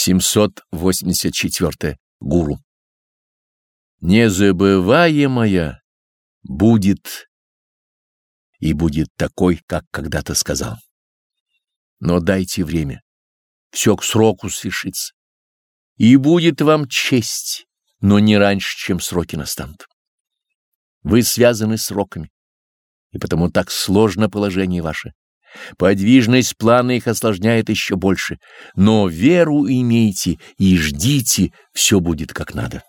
784. Гуру. Незабываемая будет и будет такой, как когда-то сказал. Но дайте время, все к сроку свершится. И будет вам честь, но не раньше, чем сроки настанут. Вы связаны сроками, и потому так сложно положение ваше. Подвижность плана их осложняет еще больше, но веру имейте и ждите, все будет как надо.